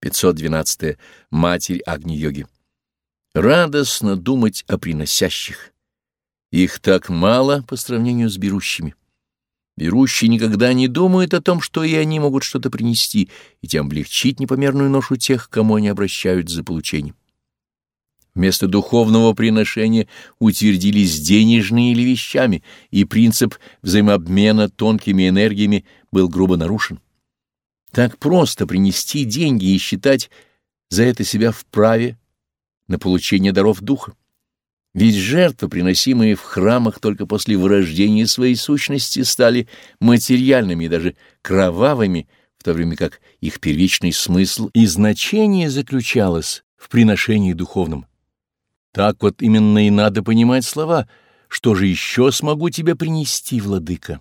512. -е. Матерь Агни-йоги. Радостно думать о приносящих. Их так мало по сравнению с берущими. Берущие никогда не думают о том, что и они могут что-то принести, и тем облегчить непомерную ношу тех, кому они обращают за получением. Вместо духовного приношения утвердились денежные или вещами, и принцип взаимообмена тонкими энергиями был грубо нарушен. Так просто принести деньги и считать за это себя вправе на получение даров духа. Ведь жертвы, приносимые в храмах только после вырождения своей сущности, стали материальными и даже кровавыми, в то время как их первичный смысл и значение заключалось в приношении духовном. Так вот именно и надо понимать слова «Что же еще смогу тебе принести, владыка?»